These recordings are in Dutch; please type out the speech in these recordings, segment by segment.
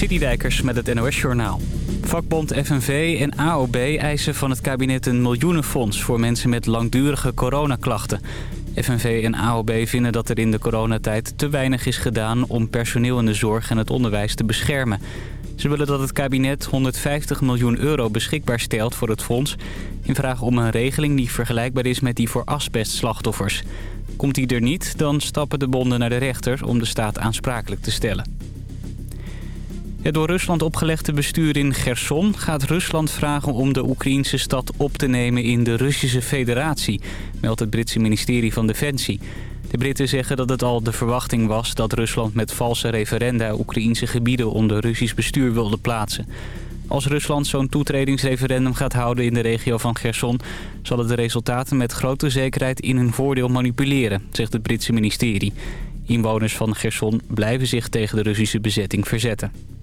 Citydijkers met het NOS-journaal. Vakbond FNV en AOB eisen van het kabinet een miljoenenfonds... voor mensen met langdurige coronaklachten. FNV en AOB vinden dat er in de coronatijd te weinig is gedaan... om personeel in de zorg en het onderwijs te beschermen. Ze willen dat het kabinet 150 miljoen euro beschikbaar stelt voor het fonds... in vraag om een regeling die vergelijkbaar is met die voor asbestslachtoffers. Komt die er niet, dan stappen de bonden naar de rechter om de staat aansprakelijk te stellen. Het door Rusland opgelegde bestuur in Gerson gaat Rusland vragen om de Oekraïnse stad op te nemen in de Russische federatie, meldt het Britse ministerie van Defensie. De Britten zeggen dat het al de verwachting was dat Rusland met valse referenda Oekraïnse gebieden onder Russisch bestuur wilde plaatsen. Als Rusland zo'n toetredingsreferendum gaat houden in de regio van Gerson... zal het de resultaten met grote zekerheid in hun voordeel manipuleren, zegt het Britse ministerie. Inwoners van Gerson blijven zich tegen de Russische bezetting verzetten.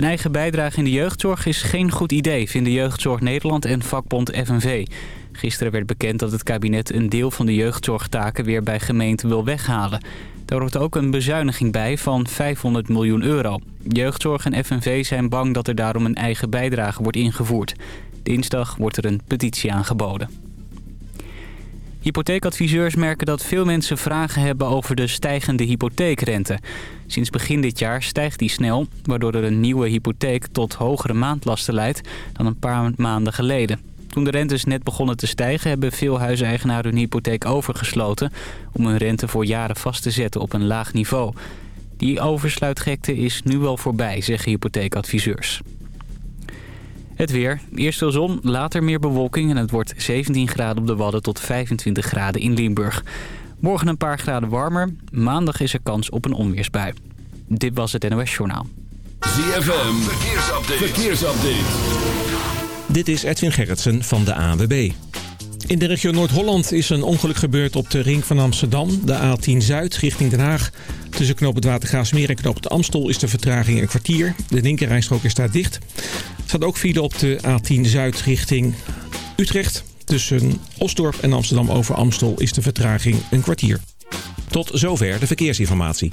Een eigen bijdrage in de jeugdzorg is geen goed idee, vinden Jeugdzorg Nederland en vakbond FNV. Gisteren werd bekend dat het kabinet een deel van de jeugdzorgtaken weer bij gemeenten wil weghalen. Daar hoort ook een bezuiniging bij van 500 miljoen euro. Jeugdzorg en FNV zijn bang dat er daarom een eigen bijdrage wordt ingevoerd. Dinsdag wordt er een petitie aangeboden. Hypotheekadviseurs merken dat veel mensen vragen hebben over de stijgende hypotheekrente. Sinds begin dit jaar stijgt die snel, waardoor er een nieuwe hypotheek tot hogere maandlasten leidt dan een paar maanden geleden. Toen de rentes net begonnen te stijgen hebben veel huiseigenaren hun hypotheek overgesloten... om hun rente voor jaren vast te zetten op een laag niveau. Die oversluitgekte is nu wel voorbij, zeggen hypotheekadviseurs. Het weer. Eerst veel zon, later meer bewolking en het wordt 17 graden op de Wadden tot 25 graden in Limburg. Morgen een paar graden warmer. Maandag is er kans op een onweersbui. Dit was het NOS Journaal. ZFM, verkeersupdate. verkeersupdate. Dit is Edwin Gerritsen van de AWB. In de regio Noord-Holland is een ongeluk gebeurd op de ring van Amsterdam. De A10 Zuid richting Den Haag. Tussen knoop het Watergraafsmeer en knoop het Amstel is de vertraging een kwartier. De linkerrijstrook is daar dicht. Er staat ook file op de A10 Zuid richting Utrecht. Tussen Osdorp en Amsterdam over Amstel is de vertraging een kwartier. Tot zover de verkeersinformatie.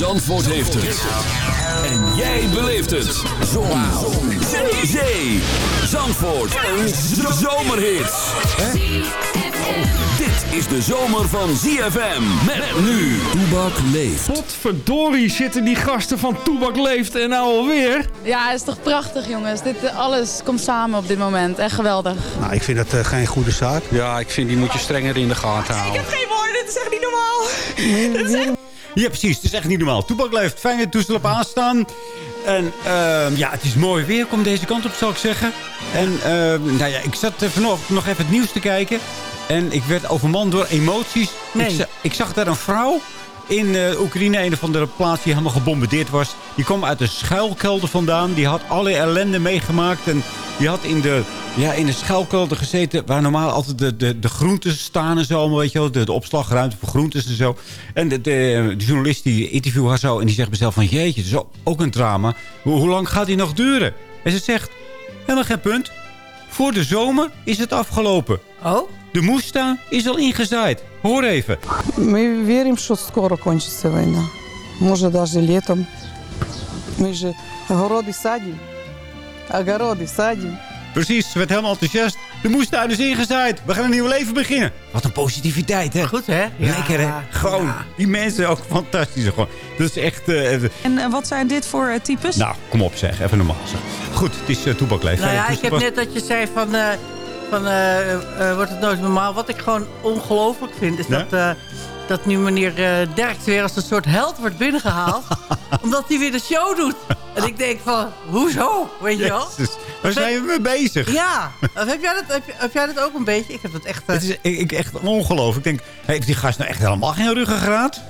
Zandvoort heeft het. En jij beleeft het. Zon. Zon. Zee. Zee. Zandvoort. Een zomerhit. Dit is de zomer van ZFM. Met nu. Toebak leeft. Potverdorie zitten die gasten van Toebak leeft en nou alweer. Ja, het is toch prachtig jongens. Dit, eh, alles komt samen op dit moment. Echt geweldig. Nou, ik vind dat uh, geen goede zaak. Ja, ik vind die moet je strenger in de gaten houden. Ik heb geen woorden. Dit is echt niet normaal. Dit is echt... Ja, precies. Het is echt niet normaal. Toepak leeft. Fijne toestel op aanstaan. En uh, ja, het is mooi weer. Kom deze kant op, zou ik zeggen. En uh, nou ja, ik zat vanochtend nog even het nieuws te kijken. En ik werd overmand door emoties. Nee. Ik, ik zag daar een vrouw in uh, Oekraïne, een of andere plaats die helemaal gebombardeerd was. Die kwam uit de schuilkelder vandaan. Die had alle ellende meegemaakt. En die had in de, ja, in de schuilkelder gezeten... waar normaal altijd de, de, de groenten staan en zo. Allemaal, weet je wel, de, de opslagruimte voor groentes en zo. En de, de, de journalist die interviewt haar zo... en die zegt mezelf van... jeetje, het is ook een drama. Hoe, hoe lang gaat die nog duren? En ze zegt... helemaal geen punt. Voor de zomer is het afgelopen. Oh? De moestuin is al ingezaaid. Hoor even. Мы верим, что скоро кончится война. Может, даже летом. Мы же огороды садим. Огороды садим. Precies, ze werd helemaal enthousiast. De moestuin is ingezaaid. We gaan een nieuw leven beginnen. Wat een positiviteit, hè? Goed, hè? Lekker, hè? Gewoon. Ja. Die mensen ook fantastisch. Gewoon. Dat is echt... eh, even- En eh, wat zijn dit voor eh, types? nou, kom op zeg. Even normaal zeg. Goed, het is uh. Nou ja, ik heb net dat je zei van... eh, van eh, eh, wordt het nooit normaal? Wat ik gewoon ongelooflijk vind... is Ja? dat, eh, dat nu meneer eh Derks weer als een soort held wordt binnengehaald. omdat hij weer de show doet. En ik denk van, hoezo? Weet je wel? Jezus, waar zijn we mee bezig? Ja, heb, jij dat, heb, jij dat ook een beetje? Ik heb dat echt... eh, Het is ik, ik echt ongelooflijk. Ik denk, heeft die gast nou echt helemaal geen ruggengraat?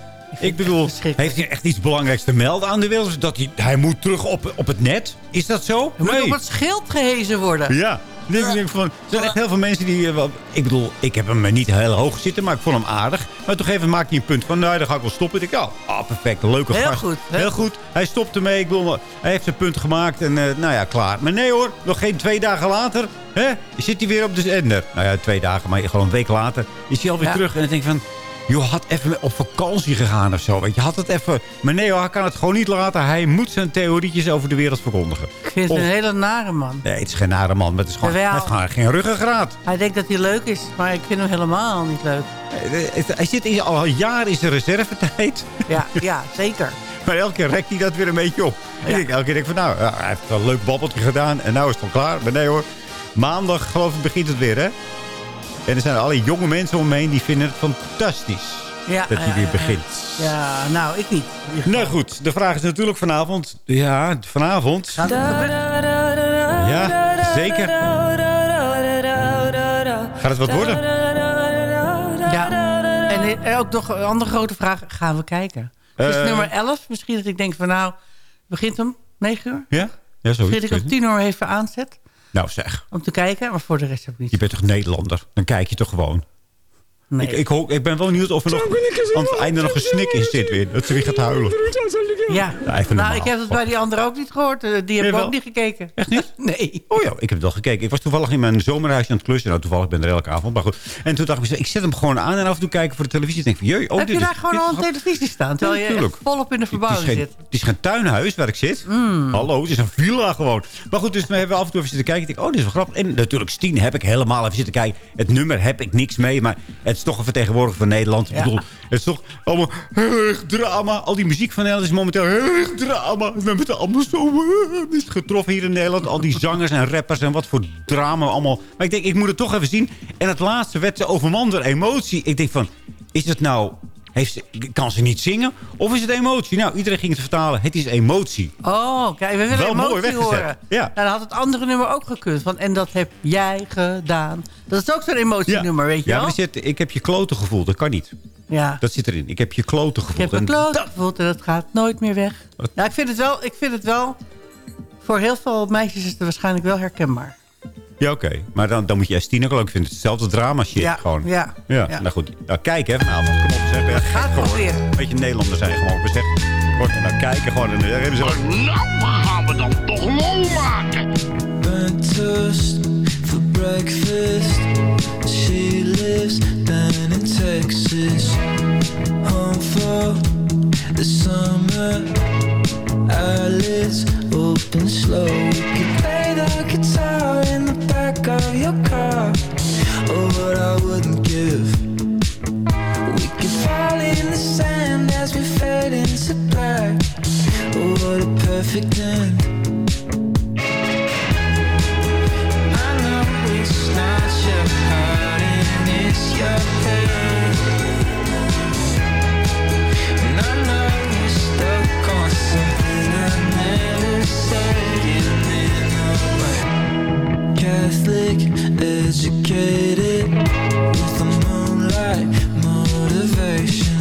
Ik bedoel, heeft hij echt iets belangrijks te melden aan de wereld? Dat hij, hij moet terug op, op het net? Is dat zo? Hij moet op het schild gehezen worden. Ja. Ik van, er zijn echt heel veel mensen die... eh, Ik bedoel, ik heb hem niet heel hoog zitten, maar ik vond hem aardig. Maar toch even maakt hij een punt van, nou, dan ga ik wel stoppen. Ik denk, ja, ah, perfect, leuke Heel gast. goed, Heel, heel goed. Hij stopt ermee. Ik bedoel, hij heeft zijn punt gemaakt en eh, nou ja, klaar. Maar nee hoor, nog geen twee dagen later hè, zit hij weer op de zender. Nou ja, twee dagen, maar gewoon een week later is hij alweer Ja. terug. En ik denk van... Joh, had even op vakantie gegaan of zo. Weet je, had het even... Maar nee, hoor, hij kan het gewoon niet laten. Hij moet zijn theorietjes over de wereld verkondigen. Ik vind het Of- een hele nare man. Nee, het is geen nare man, maar het is gewoon, hij heeft gewoon geen ruggengraat. Hij denkt dat hij leuk is, maar ik vind hem helemaal niet leuk. Eh, Hij zit in- al een jaar in zijn reservetijd. Ja, ja zeker. Maar elke keer rekt hij dat weer een beetje op. Ik denk, elke keer denk ik van, nou, hij heeft wel een leuk babbeltje gedaan. En nou is het al klaar. Maar nee hoor, maandag geloof ik begint het weer, hè? En er zijn alle jonge mensen om me heen die vinden het fantastisch. Ja, dat hij weer begint. Ja, nou, ik niet. Nou goed, de vraag is natuurlijk vanavond... Ja, vanavond... Gaat het gebeuren? Ja, zeker. Gaat het wat worden? Ja. En eh, ook nog een andere grote vraag. Gaan we kijken? Het is Eh. nummer 11. Misschien dat ik denk van nou, begint om 9 uur? Ja? Ja, Misschien zoiets. dat ik om 10 uur even aanzet Nou zeg, om te kijken. Maar voor de rest heb ik niet. je bent toch Nederlander? Dan kijk je toch gewoon. Nee. Ik, ik, hoop, ik ben wel benieuwd of er nog aan het einde nog een snik in zit weer. Dat ze weer gaat huilen. Ja, Ja, even nou, ik heb het bij die anderen ook niet gehoord. Eh, Die hebben ook niet gekeken. Echt niet? Nee. Oh ja, ik heb het wel gekeken. Ik was toevallig in mijn zomerhuisje aan het klussen. Nou, toevallig ben ik er elke avond. Maar goed. En toen dacht ik, ik zet hem gewoon aan en af en toe kijken voor de televisie. Ik denk van, jee, oh, heb dit je is- daar gewoon dit al een televisie staan? Terwijl je echt volop in de verbouwing geen, zit. Het is geen tuinhuis waar ik zit. Hallo, het is een villa gewoon. Maar goed, dus we hebben af en toe even zitten kijken. Ik denk, oh, dit is wel grappig. En natuurlijk, Stien heb ik helemaal even zitten kijken. Het nummer heb ik niks mee. Maar het is toch een vertegenwoordiger van Nederland. Ik bedoel, het is toch allemaal heel erg drama. Al die muziek van Nederland is momenteel heel erg drama. We hebben het allemaal zo eh, is getroffen hier in Nederland. Al die zangers en rappers en wat voor drama allemaal. Maar ik denk, ik moet het toch even zien. En het laatste werd ze overmand door emotie. Ik denk van, is het nou... Heeft kan ze niet zingen? Of is het emotie? Nou, iedereen ging het vertalen. Het is emotie. Oh, kijk, we willen Wel mooi emotie weggezet. horen. Ja. Nou, dan had het andere nummer ook gekund. Van, en dat heb jij gedaan. Dat is ook zo'n emotienummer, weet je ja, wel? maar er zit, ik heb je kloten gevoeld. Dat kan niet. Ja. Dat zit erin. Ik heb je kloten Ik gevoeld. heb een En kloot dat- gevoeld en dat gaat nooit meer weg. Ja, ik vind het wel, ik vind het wel... Voor heel veel meisjes is het waarschijnlijk wel herkenbaar. Ja, oké. Maar dan, dan moet je Estina ook vinden. Het is hetzelfde drama shit Ja, gewoon. ja, ja. ja. Nou goed. Nou, kijk hè vanavond. Kom op zeg. Ja, Gaat hoor. proberen. Een beetje Nederlander zijn gewoon. We zeggen, wordt nou kijken gewoon. En dan hebben ze... Nou gaan we dan toch lol maken. burnt toast for breakfast. She lives down in Texas. Home for the summer. Eyelids open slow. We could play the guitar of your car. Oh, what I wouldn't give. We could fall in the sand as we fade into black. Oh, what a perfect end. I know it's not your heart it's your head. And I know Catholic, educated, with the moonlight motivation.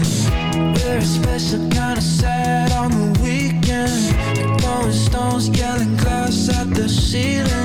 We're a special kind of sad on the weekend. Rolling Stones yelling glass at the ceiling.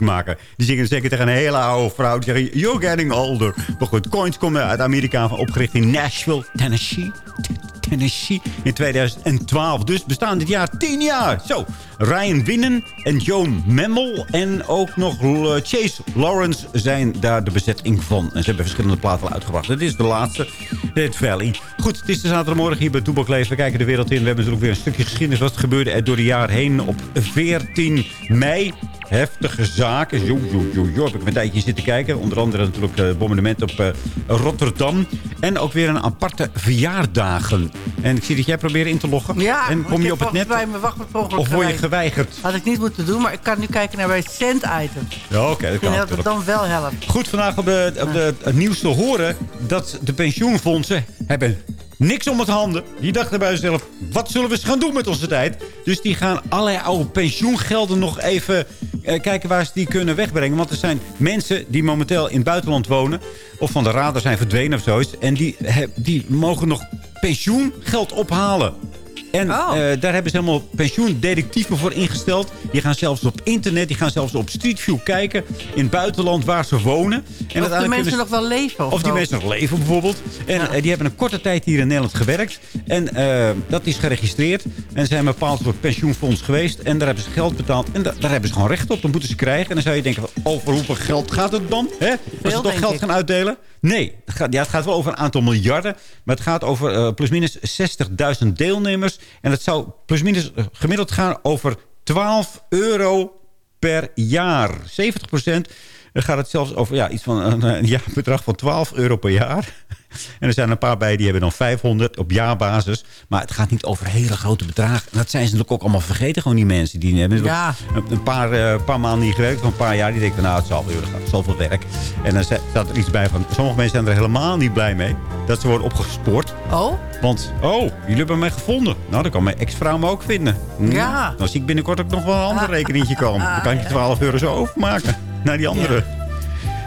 Maken. Die zingen zeker tegen een hele oude vrouw. Die zeggen, you're getting older. Maar goed, Coins komen uit Amerika, opgericht in Nashville, Tennessee. Tennessee in 2012. Dus bestaan dit jaar 10 jaar. Zo, Ryan Winnen en Joan Memmel en ook nog Chase Lawrence zijn daar de bezetting van. En ze hebben verschillende platen uitgebracht. Dit is de laatste, Dead Valley. Goed, het is de zaterdagmorgen hier bij Toebak Leef. We kijken de wereld in. We hebben natuurlijk weer een stukje geschiedenis. Wat gebeurde er door de jaar heen op 14 mei heftige zaken. Jo, jo, jo, jo. Heb ik een tijdje zitten kijken. Onder andere natuurlijk het uh, bombardement op uh, Rotterdam. En ook weer een aparte verjaardagen. En ik zie dat jij probeert in te loggen. Ja, en kom je op het net? Bij mijn wachtwoord of word je geweigerd? Had ik niet moeten doen, maar ik kan nu kijken naar mijn cent item. Ja, oké. Okay, dat kan dat het dan wel helpt. Goed, vandaag op, de, op de, het nieuws te horen dat de pensioenfondsen hebben niks om het handen. Die dachten bij zichzelf, wat zullen we eens gaan doen met onze tijd? Dus die gaan allerlei oude pensioengelden nog even eh, kijken waar ze die kunnen wegbrengen. Want er zijn mensen die momenteel in het buitenland wonen... of van de radar zijn verdwenen of zoiets... en die, die mogen nog pensioengeld ophalen. En oh. uh, daar hebben ze helemaal pensioendetectieven voor ingesteld. Die gaan zelfs op internet, die gaan zelfs op Street View kijken... in het buitenland waar ze wonen. En of die mensen nog wel leven. Of, of die mensen nog leven bijvoorbeeld. En ja. uh, die hebben een korte tijd hier in Nederland gewerkt. En uh, dat is geregistreerd. En zijn bepaald soort pensioenfonds geweest. En daar hebben ze geld betaald. En da daar hebben ze gewoon recht op. Dan moeten ze krijgen. En dan zou je denken, over hoeveel geld gaat het dan? Hè? Als ze toch geld ik. gaan uitdelen? Nee, het gaat, ja, het gaat wel over een aantal miljarden. Maar het gaat over plusminus 60.000 deelnemers. En het zou plusminus gemiddeld gaan over 12 euro per jaar. 70 procent. Dan gaat het zelfs over ja, iets van een, een jaarbedrag van 12 euro per jaar. En er zijn een paar bij die hebben dan 500 op jaarbasis. Maar het gaat niet over hele grote bedragen. En dat zijn ze natuurlijk ook allemaal vergeten, gewoon die mensen. Die hebben ja. een paar, uh, paar maanden niet gewerkt, van een paar jaar. Die denken, nou, het zal wel, zoveel werk. En dan staat er iets bij van, sommige mensen zijn er helemaal niet blij mee. Dat ze worden opgespoord. Oh? Want, oh, jullie hebben mij gevonden. Nou, dan kan mijn ex-vrouw me ook vinden. Hm, ja. Dan zie ik binnenkort ook nog wel een ander Ah. rekeningetje komen. Dan kan je 12 euro zo overmaken. Naar die andere. Ja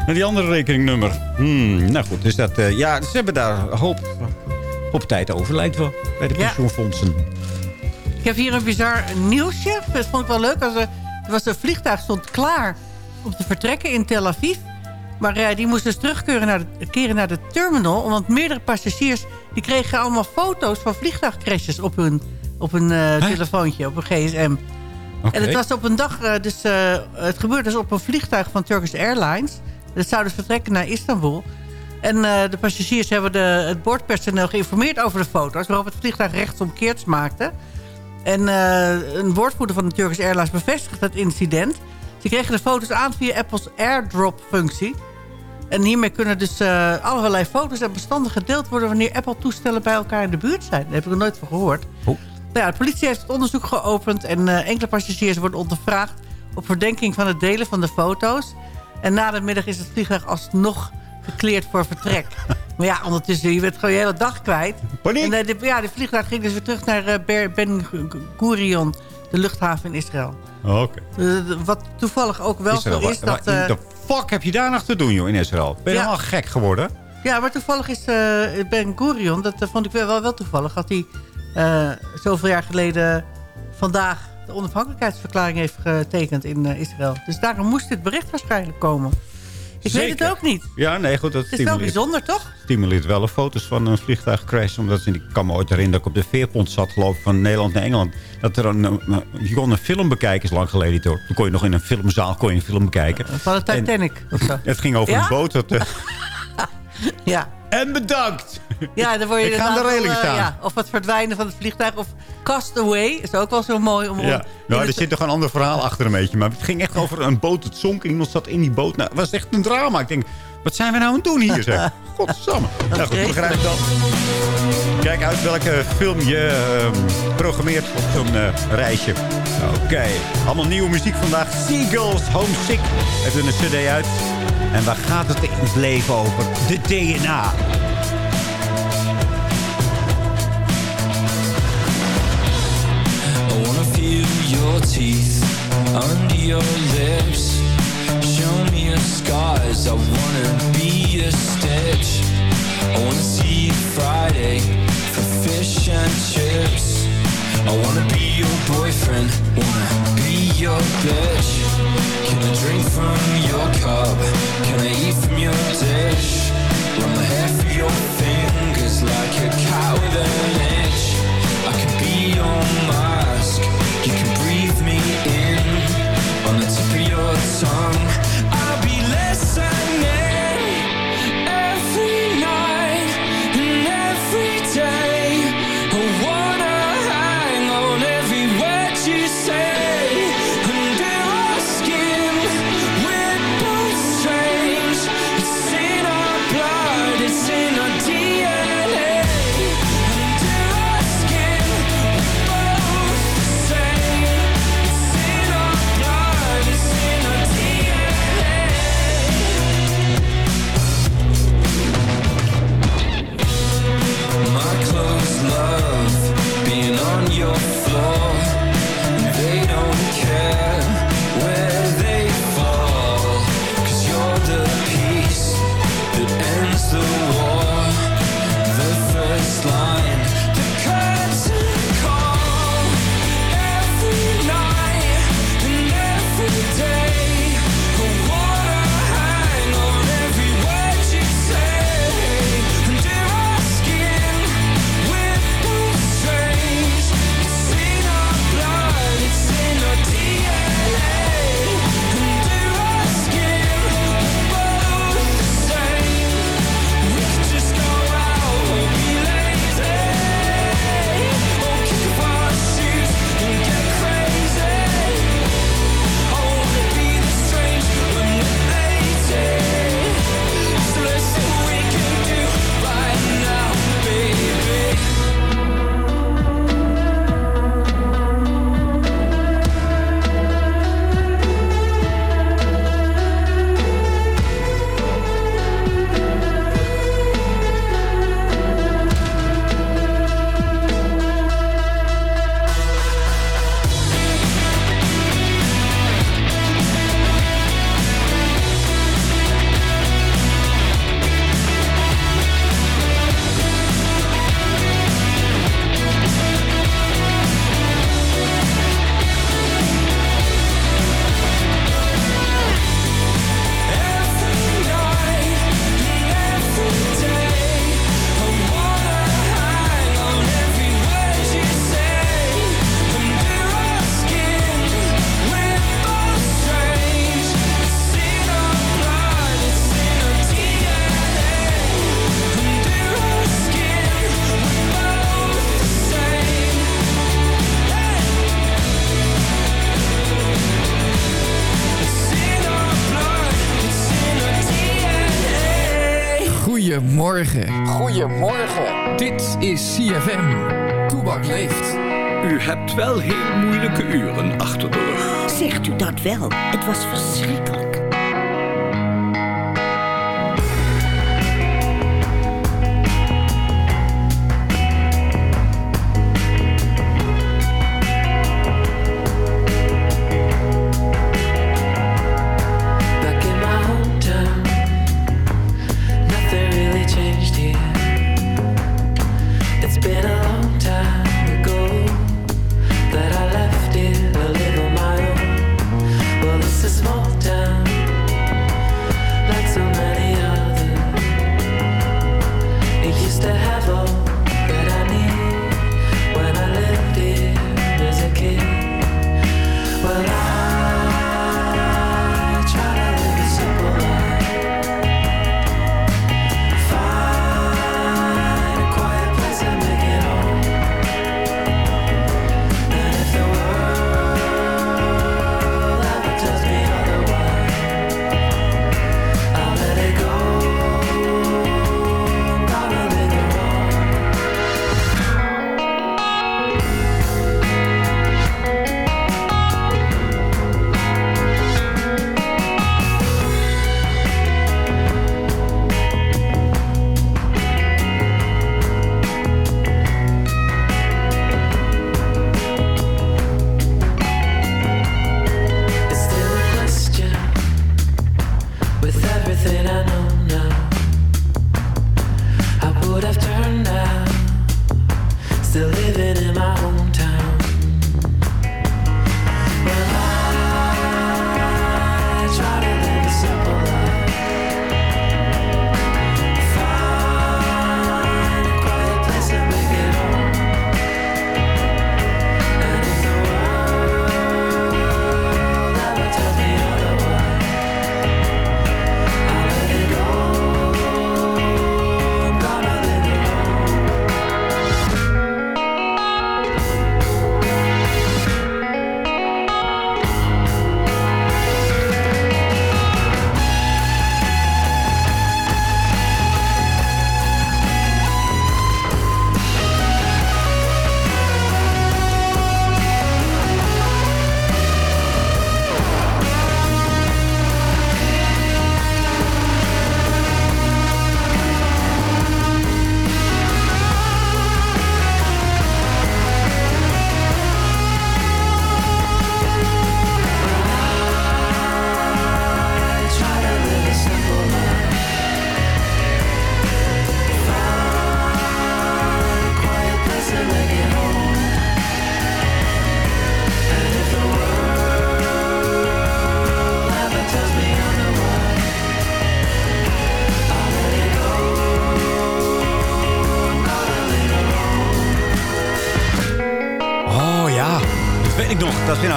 naar die andere rekeningnummer. Hmm, nou goed, dus dat, uh, ja, ze hebben daar hoop, hoop tijd over, lijkt wel, bij de pensioenfondsen. Ja. Ik heb hier een bizar nieuwsje. Dat vond ik wel leuk. Als er, er was een vliegtuig stond klaar om te vertrekken in Tel Aviv. Maar uh, die moest dus terugkeren naar de, keren naar de terminal. Want meerdere passagiers die kregen allemaal foto's van vliegtuigcrashes op hun, op hun uh, telefoontje, op hun gsm. Okay. En het was op een dag, uh, dus het gebeurde dus op een vliegtuig van Turkish Airlines. Dat zou dus vertrekken naar Istanbul. En uh, de passagiers hebben de, het bordpersoneel geïnformeerd over de foto's... waarop het vliegtuig rechtsomkeerds maakte. En uh, een woordvoerder van de Turkish Airlines bevestigt het incident. Ze kregen de foto's aan via Apple's airdrop-functie. En hiermee kunnen dus uh, allerlei foto's en bestanden gedeeld worden... wanneer Apple-toestellen bij elkaar in de buurt zijn. Daar heb ik er nooit van gehoord. Oh. Nou ja, de politie heeft het onderzoek geopend... en enkele passagiers worden ondervraagd... op verdenking van het delen van de foto's... En na de middag is het vliegtuig alsnog gekleerd voor vertrek. maar ja, ondertussen, je bent gewoon je hele dag kwijt. Paniek! En de, ja, de vliegtuig ging dus weer terug naar uh, Ben Gurion, de luchthaven in Israël. Oh, Oké. Okay. Uh, wat toevallig ook wel Israël, zo is dat... Uh, de fuck heb je daar nog te doen, joh, in Israël? Ben je ja. helemaal gek geworden? Ja, maar toevallig is Ben Gurion, dat vond ik wel, wel, toevallig... had hij zoveel jaar geleden vandaag de onafhankelijkheidsverklaring heeft getekend in uh, Israël. Dus daarom moest dit bericht waarschijnlijk komen. Ik Zeker. weet het ook niet. Ja, nee, goed. Dat het is wel bijzonder, toch? stimuleert wel foto's van een vliegtuigcrash. Omdat ik kan me ooit herinneren dat ik op de veerpont zat, geloof ik, van Nederland naar Engeland. Dat er een, een, je kon een film bekijken, is lang geleden. Toen kon je nog in een filmzaal kon je een film bekijken. Van de Titanic en, of zo. Het ging over ja? een boot. Dat, uh, ja. En bedankt! Ja, dan word je ik ga aan de reling staan. Ja, of het verdwijnen van het vliegtuig. Of Castaway is ook wel zo mooi. Om, ja. Nou, er zit toch een ander verhaal achter een beetje. Maar het ging echt over een boot. Het zonk iemand zat in die boot. Nou, het was echt een drama. Ik denk, wat zijn we nou aan het doen hier? Zeg. Godsamme. Nou goed, begrijp ik dat. Kijk uit welke film je uh, programmeert op zo'n uh, reisje. Oké. Okay. Allemaal nieuwe muziek vandaag. Seagulls Homesick. Even een cd uit. En waar gaat het in het leven over? De DNA. I wanna feel your teeth under your lips. Show me your scars, I wanna be a stitch. I wanna see Friday for fish and chips. I wanna be your boyfriend, wanna be your bitch. Can I drink from your cup, can I eat from your dish? Run my hair through your fingers like a cat with an itch I can be your mask, you can breathe me in. On the tip of your tongue goedemorgen. Dit is CFM. Toebak leeft. U hebt wel heel moeilijke uren achter de rug. Zegt u dat wel? Het was verschrikkelijk.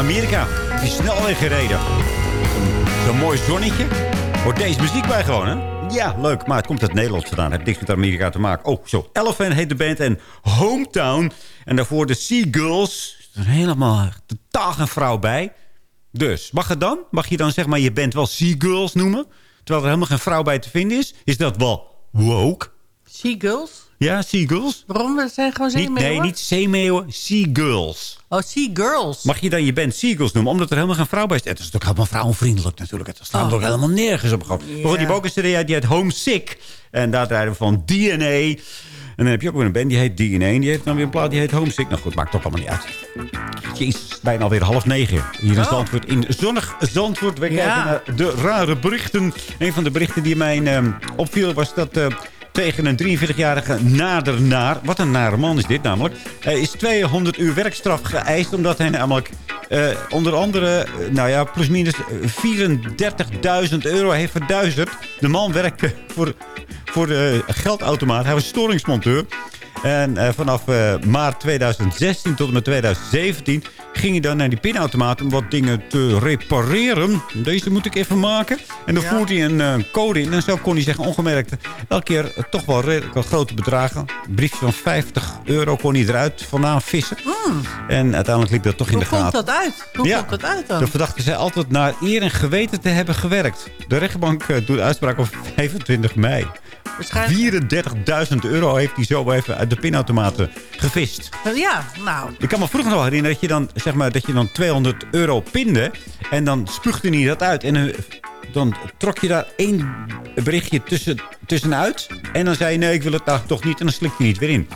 Amerika. Die snelweg gereden. Zo'n mooi zonnetje. Hoort deze muziek bij gewoon, hè? Ja, leuk. Maar het komt uit Nederland vandaan. Het heeft niks met Amerika te maken. Oh, zo. Elephant heet de band en Hometown. En daarvoor de Seagulls. Er is helemaal totaal geen vrouw bij. Dus, mag het dan? Mag je dan zeg maar je band wel Seagulls noemen? Terwijl er helemaal geen vrouw bij te vinden is? Is dat wel woke? Seagulls? Ja, Seagulls? Waarom? Het zijn gewoon Niet, zeemeeuwen? nee, niet zeemeeuwen. Seagulls. Oh, Seagirls. Mag je dan je band Seagulls noemen, omdat er helemaal geen vrouw bij is? Het is natuurlijk helemaal vrouwenvriendelijk natuurlijk. Het staat Oh. ook helemaal nergens op. Goed, die ook een CD uit, die heet Homesick. En daar draaien we van DNA. En dan heb je ook weer een band die heet DNA. En die heeft dan weer een plaat die heet Homesick. Nou goed, maakt toch allemaal niet uit. Jezus, bijna alweer half negen. Hier in Zandvoort. In zonnig Zandvoort. We Oh. Ja. kijken naar de rare berichten. Een van de berichten die mij ehm, opviel was dat... eh, tegen een 43-jarige nadernaar. Wat een nare man is dit namelijk. Hij is 200 uur werkstraf geëist. Omdat hij namelijk eh, onder andere, eh, nou ja, plusminus 34.000 euro heeft verduisterd. De man werkte voor, voor de geldautomaat. Hij was storingsmonteur. En eh, vanaf eh, maart 2016 tot en met 2017 ging hij dan naar die pinautomaat om wat dingen te repareren. Deze moet ik even maken. En dan Ja. voert hij een eh, code in. En zo kon hij zeggen ongemerkt elke keer toch wel redelijk wat grote bedragen. Een briefje van 50 euro kon hij eruit vandaan vissen. En uiteindelijk liep dat toch in Hoe de gaten. komt dat uit? Hoe Ja. komt dat uit dan? De verdachte zei altijd naar eer en geweten te hebben gewerkt. De rechtbank doet uitspraak op 25 mei. Waarschijnlijk. 34.000 euro heeft hij zo even uit de pinautomaten gevist. Ja, nou. Ik kan me vroeger nog wel herinneren dat je dan, zeg maar, dat je dan 200 euro pinde. En dan spuugde hij dat uit. En eh, dan trok je daar één berichtje tussen, tussenuit. En dan zei je, nee, ik wil het nou toch niet. En dan slikte hij niet weer in.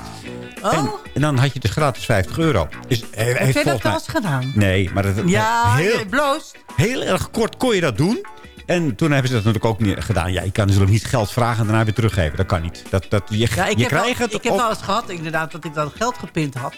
Oh, En, en dan had je dus gratis 50 euro. Dus, heb jij dat wel eens gedaan? Nee, maar dat, Ja, heel, je bloost. heel erg kort kon je dat doen. En toen hebben ze dat natuurlijk ook niet gedaan. Ja, je kan natuurlijk niet geld vragen en daarna weer teruggeven. Dat kan niet. Dat, dat, je Ja, ik je krijgt het ik heb of- wel eens gehad, inderdaad, dat ik dan geld gepind had.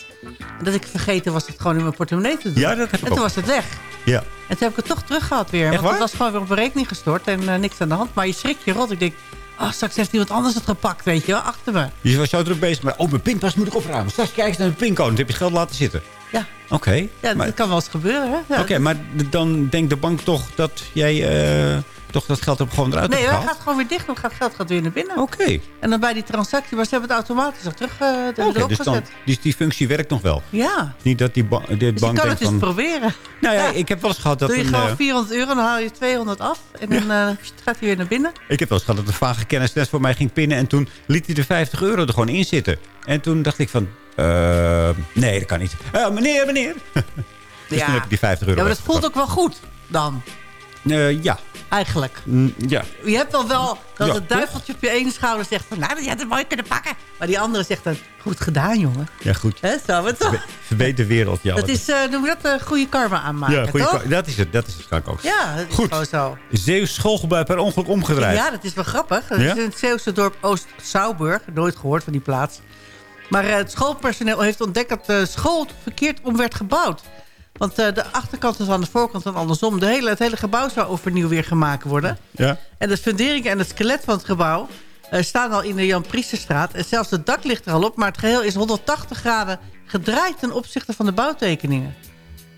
En dat ik vergeten was het gewoon in mijn portemonnee te doen. Ja, dat heb ik En toen ook. was het weg. Ja. En toen heb ik het toch teruggehad weer. Echt want waar? het was gewoon weer op een rekening gestort en eh, niks aan de hand. Maar je schrikt je rot. Ik denk, oh, straks heeft iemand anders het gepakt, weet je wel, achter me. Je was zo druk bezig met, oh, mijn pinpas moet ik opruimen. Straks kijk eens naar mijn pincode. Dan heb je geld laten zitten. Ja. Oké. Ja, maar, dat kan wel eens gebeuren? Ja, Oké, maar dan denkt de bank toch dat jij eh, toch dat geld hebt gewoon eruit Nee, gehaald? gaat gewoon weer dicht. Dan gaat geld gaat weer naar binnen. Oké. En dan bij die transactie, maar ze hebben het automatisch al terug uh, Oké, erop dus dan, dus die functie werkt nog wel. Ja, Niet dat die, ba die dus bank kan het eens van... proberen. Nou ja, ik heb wel eens gehad dat Doe je een... gewoon eh, 400 euro, dan haal je 200 af. En dan eh, gaat hij weer naar binnen. Ik heb wel eens gehad dat een vage kennis net voor mij ging pinnen. En toen liet hij de 50 euro er gewoon in zitten. En toen dacht ik van... eh, nee, dat kan niet. Eh, meneer, meneer. dus toen heb ik die 50 euro Ja, maar dat voelt ook wel goed dan. Eh, ja. Eigenlijk. Mm, ja. Je hebt wel wel dat Ja, het duiveltje op je ene schouder zegt van... nou, je had het mooi kunnen pakken. Maar die andere zegt dan, goed gedaan, jongen. Ja, goed. Hè, zo, toch? Verbeter de wereld. Ja, Dat is, eh noem je dat, uh, goede karma aanmaken, ja, toch? ka- dat is het. Dat is het vaak ook. Ja, dat is Goed. zo. Zeeuws schoolgebouw per ongeluk omgedraaid. Ja, dat is wel grappig. Dat Ja? is in het Zeeuwse dorp Oost-Sauburg. Nooit gehoord van die plaats. Maar eh, het schoolpersoneel heeft ontdekt dat de school verkeerd om werd gebouwd. Want eh, de achterkant is aan de voorkant en andersom. De hele, het hele gebouw zou overnieuw weer gemaakt worden. Ja. En de fundering en het skelet van het gebouw eh, staan al in de Jan Priesterstraat. En zelfs het dak ligt er al op. Maar het geheel is 180 graden gedraaid ten opzichte van de bouwtekeningen.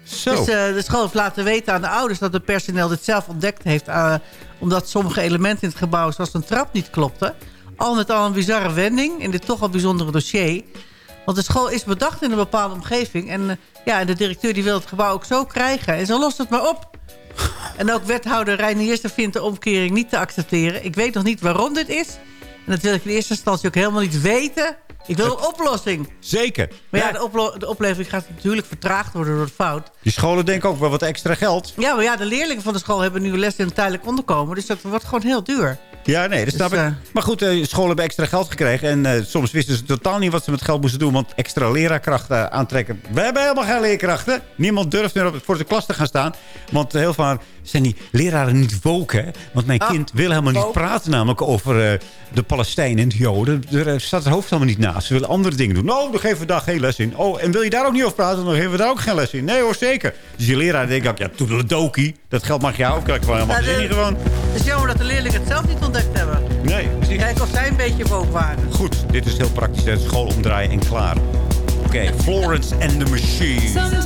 Zo. Dus eh, de school heeft laten weten aan de ouders dat het personeel dit zelf ontdekt heeft. omdat sommige elementen in het gebouw, zoals een trap, niet klopten. Al met al een bizarre wending in dit toch al bijzondere dossier. Want de school is bedacht in een bepaalde omgeving. En, eh, ja, de directeur die wil het gebouw ook zo krijgen. En zo lost het maar op. En ook wethouder Reinier vindt de omkering niet te accepteren. Ik weet nog niet waarom dit is. En dat wil ik in eerste instantie ook helemaal niet weten. Ik wil een oplossing. Zeker. Maar ja, de, oplo- de oplevering gaat natuurlijk vertraagd worden door het fout. Die scholen denken ook wel wat extra geld. Ja, maar ja, de leerlingen van de school hebben nu les in een tijdelijk onderkomen. Dus dat wordt gewoon heel duur. Ja, nee, dat snap Dus, ik. eh, Maar goed, eh, scholen hebben extra geld gekregen. En eh, soms wisten ze totaal niet wat ze met geld moesten doen. Want extra leraarkrachten aantrekken. We hebben helemaal geen leerkrachten. Niemand durft meer op, voor de klas te gaan staan. Want heel vaak zijn die leraren niet woke. Hè? Want mijn Ah, kind wil helemaal niet praten namelijk over eh, de Palestijnen en de Joden. Er eh, staat het hoofd helemaal niet naast. Ze willen andere dingen doen. Oh, dan geven we daar geen les in. Oh, en wil je daar ook niet over praten? Dan geven we daar ook geen les in. Nee hoor, zeker. Dus die leraar denkt ook, ja, toedeledokie. Dat geld mag je ook. Kijk, gewoon helemaal Ja, geen de- zin in gewoon. Het is jammer dat de leerlingen het zelf niet ontdekt hebben. Nee, precies. Kijk of zij een beetje woke waren. Goed, dit is heel praktisch. hè. School omdraaien en klaar. Oké, Florence and the Machine. Sometimes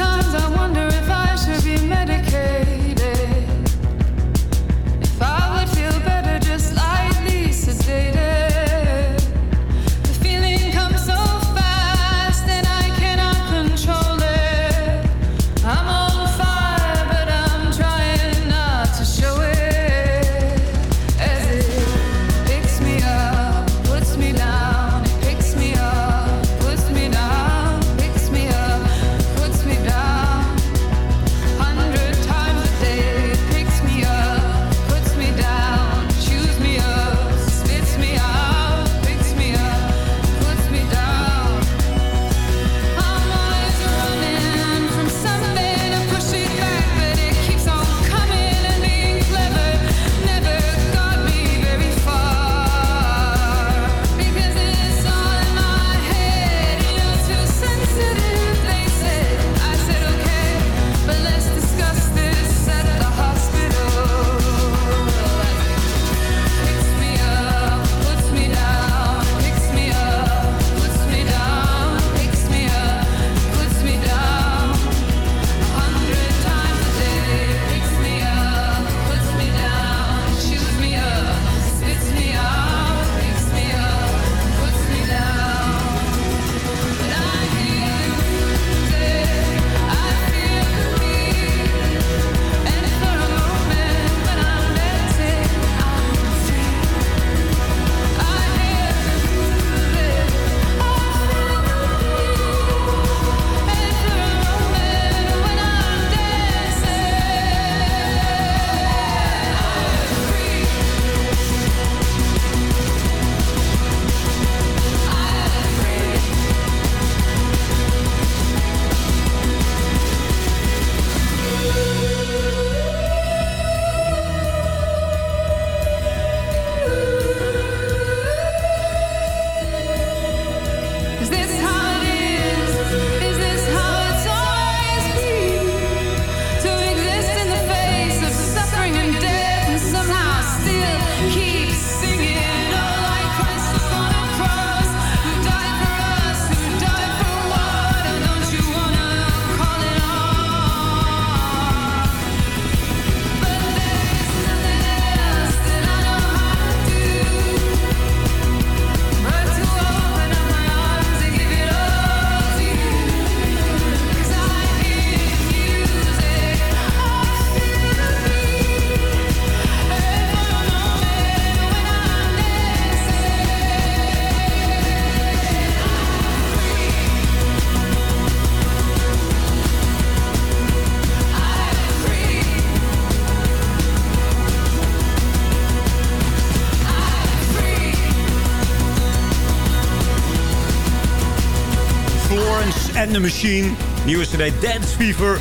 and the Machine. Nieuwe CD Dance Fever.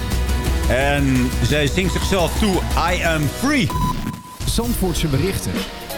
En zij zingt zichzelf toe I Am Free. Zandvoortse berichten.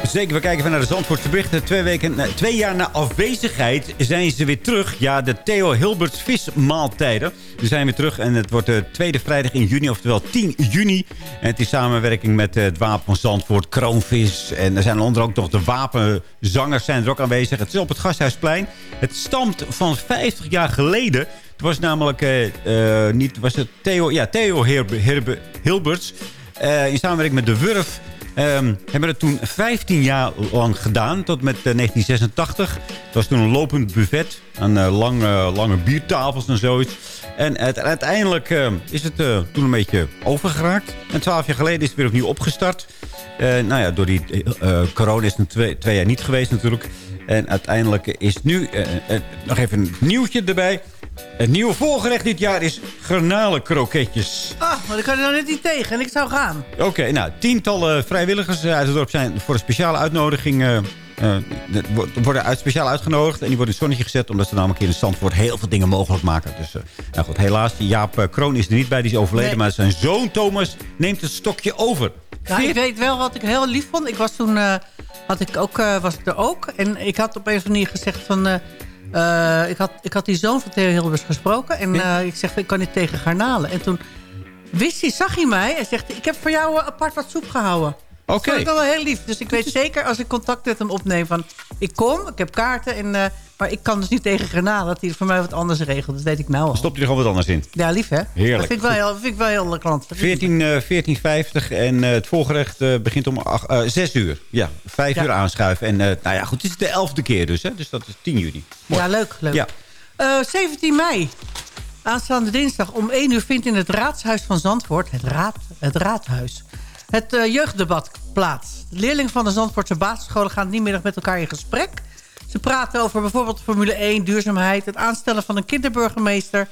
Zeker, we kijken even naar de Zandvoortse berichten. Twee, weken, nee, twee jaar na afwezigheid zijn ze weer terug. Ja, de Theo Hilberts vismaaltijden. Ze zijn weer terug en het wordt de tweede vrijdag in juni, oftewel 10 juni. En het is samenwerking met het Wapen van Zandvoort, Kroonvis. En er zijn onder ook nog de wapenzangers zijn er ook aanwezig. Het is op het Gasthuisplein. Het stamt van 50 jaar geleden. Het was namelijk eh, eh, niet, was het Theo, ja, Theo Hilber- Hilber- Hilberts. eh, in samenwerking met de Wurf Ehm, hebben het toen 15 jaar lang gedaan, tot met eh, 1986. Het was toen een lopend buffet aan eh, lange, lange biertafels en zoiets. En het- uiteindelijk eh, is het eh, toen een beetje overgeraakt. En 12 jaar geleden is het weer opnieuw opgestart. Eh, nou ja, door die eh, eh, corona is het twee, twee jaar niet geweest natuurlijk. En uiteindelijk is nu, eh, eh, nog even een nieuwtje erbij. Het nieuwe voorgerecht dit jaar is garnalenkroketjes. Ah, maar ik kan er nou net niet tegen en ik zou gaan. Oké, nou, tientallen vrijwilligers eh, uit het dorp zijn voor een speciale uitnodiging... eh, eh, de- wo- worden uit, speciaal uitgenodigd. En die worden in het zonnetje gezet. Omdat ze namelijk in de Zandvoort heel veel dingen mogelijk maken. Dus nou goed, helaas. Jaap Kroon is er niet bij. Die is overleden. Nee. Maar zijn zoon Thomas neemt het stokje over. Ja, ik weet wel wat ik heel lief vond. Ik was toen had ik ook, was ik er ook. En ik had op een of andere manier gezegd van... eh, ik, had, ik had die zoon van Theo Hilbers gesproken. En eh, ik zeg, ik kan niet tegen garnalen. En toen wist hij, zag hij mij en zegt... ik heb voor jou eh, apart wat soep gehouden. Oké. Dat vond ik dan wel heel lief. Dus ik weet zeker als ik contact met hem opneem van... ik kom, ik heb kaarten, en, maar ik kan dus niet tegen garnalen. Dat hij voor mij wat anders regelt. Dat weet ik nou al. Stopt hij er gewoon wat anders in. Ja, lief hè? Heerlijk. Dat vind ik wel heel, vind ik wel heel klantvriendelijk. 14, eh 1450 en eh, het voorgerecht eh, begint om ach- eh, 6 uur. Ja, 5 Ja. uur aanschuiven. En nou ja, goed, het is de elfde keer dus. Hè? Dus dat is 10 juni. Mooi. Ja, leuk. leuk. Ja. Eh, 17 mei. Aanstaande dinsdag om 1 uur vindt in het Raadshuis van Zandvoort... het, raad, het Raadhuis... het jeugddebat plaats. De leerlingen van de Zandvoortse basisscholen gaan die middag met elkaar in gesprek. Ze praten over bijvoorbeeld Formule 1, duurzaamheid... het aanstellen van een kinderburgemeester.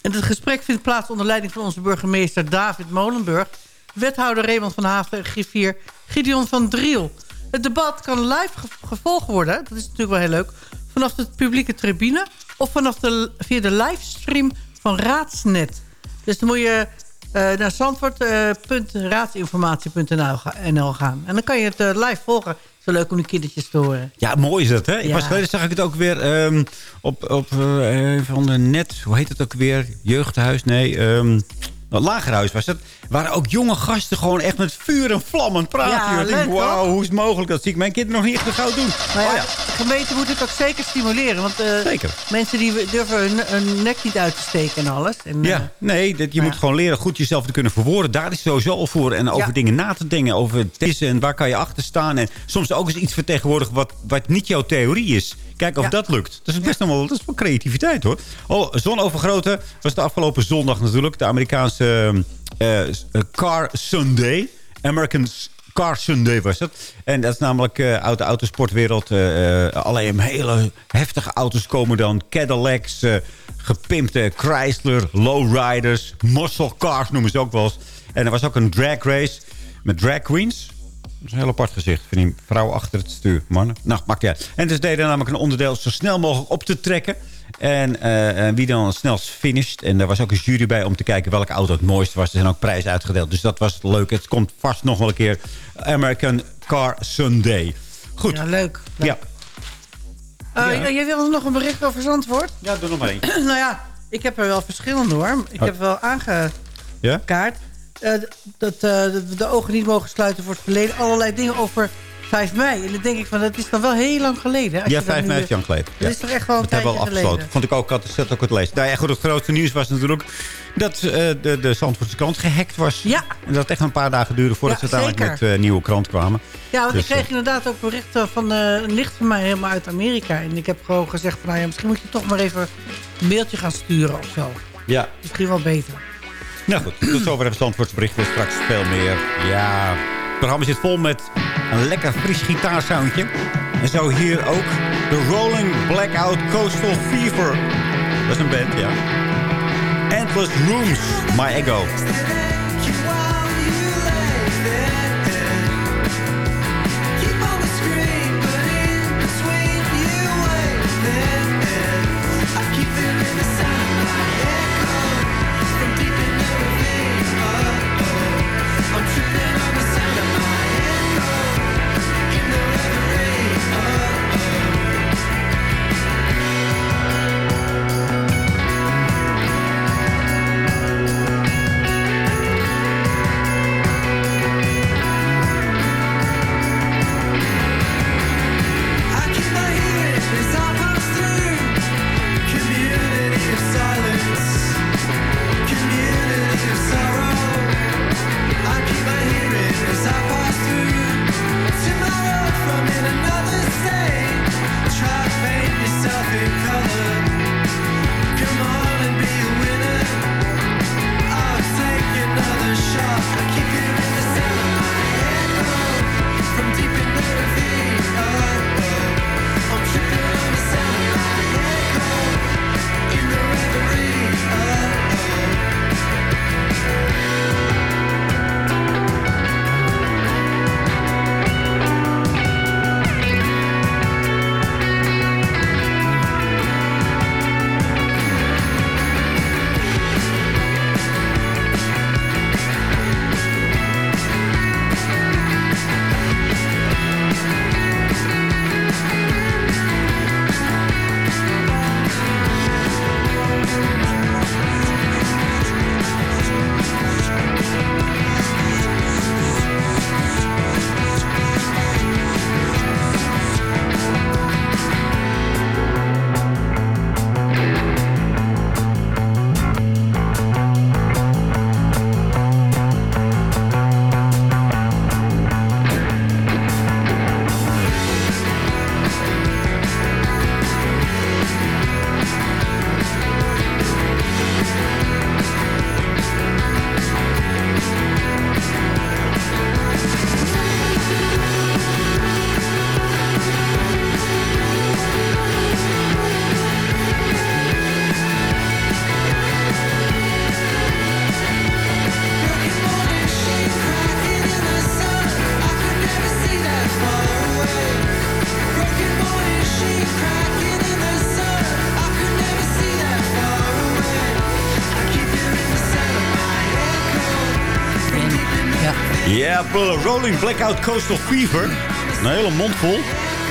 En het gesprek vindt plaats onder leiding van onze burgemeester David Molenburg... wethouder Raymond van Haven en griffier Gideon van Driel. Het debat kan live ge- gevolgd worden, dat is natuurlijk wel heel leuk... vanaf de publieke tribune of vanaf de, via de livestream van Raadsnet. Dus dan moet je eh, naar zandvoort.raadsinformatie.nl gaan. En dan kan je het eh, live volgen. Zo leuk om die kindertjes te horen. Ja, mooi is dat, hè? Ja. Pas geleden zag ik het ook weer ehm, op, op eh, van de net... Hoe heet het ook weer? Jeugdhuis? Nee, nou, Lagerhuis was het. Waren ook jonge gasten gewoon echt met vuur en vlam aan het praten. Ja, Wauw, hoe is het mogelijk? Dat zie ik mijn kinderen nog niet echt gauw doen. Maar ja, Oh ja. de gemeente moet het ook zeker stimuleren. Want eh, Zeker. mensen die durven hun, hun nek niet uit te steken en alles. En, eh, Ja, nee, dat, je moet gewoon leren goed jezelf te kunnen verwoorden. Daar is sowieso al voor. En over dingen na te denken. Over testen en waar kan je achter staan. En soms ook eens iets vertegenwoordigen wat, wat niet jouw theorie is. Kijk of dat lukt. Dat is best nog wel, dat is wel creativiteit hoor. Oh, zonovergroten was de afgelopen zondag natuurlijk. De Amerikaanse eh, eh, Car Sunday. American Car Sunday was het. En dat is namelijk eh, uit de autosportwereld. eh eh, alleen hele heftige auto's komen dan. Cadillacs, eh, gepimpte Chrysler, lowriders, muscle cars noemen ze ook wel eens. En er was ook een drag race met drag queens. Dat is een heel apart gezicht. Vind die vrouw achter het stuur. Mannen. Nou, maakt niet uit. En dus deden namelijk een onderdeel zo snel mogelijk op te trekken. En eh, wie dan snelst finished. En er was ook een jury bij om te kijken welke auto het mooiste was. Er zijn ook prijzen uitgedeeld. Dus dat was leuk. Het komt vast nog wel een keer. American Car Sunday. Goed. Ja, leuk. Ja. Eh, Jij wil nog een bericht over Zandvoort? Ja, doe nog maar één. nou ja, ik heb er wel verschillende hoor. Ik Oh. heb wel aangekaart Ja? Eh, dat eh, de, de ogen niet mogen sluiten voor het verleden. Allerlei dingen over 5 mei. En dan denk ik van, dat is dan wel heel lang geleden. Als Ja, je dan vijf nu- mei heeft Jan geleden. Dat Ja. is toch echt wel een Dat hebben we al afgesloten. geleden. Vond ik ook, had het ook het lezen. Nou ja, goed, het grootste nieuws was natuurlijk dat eh, de, de Zandvoortse krant gehackt was. Ja. En dat echt een paar dagen duurde voordat Ja, ze uiteindelijk met nieuwe krant kwamen. Ja, want Dus, ik kreeg inderdaad ook berichten van eh, een nicht van mij helemaal uit Amerika. En ik heb gewoon gezegd van, nou ja, misschien moet je toch maar even een mailtje gaan sturen of zo. Ja. Misschien wel beter. Nou goed, tot zover hebben Zandvoortse berichten. Straks veel meer. Ja, het programma zit vol met een lekker fris gitaarsoundje. En zo hier ook de Rolling Blackout Coastal Fever. Dat is een band, ja. Endless Rooms, My Ego. Rolling Blackout Coastal Fever. Een hele mond vol.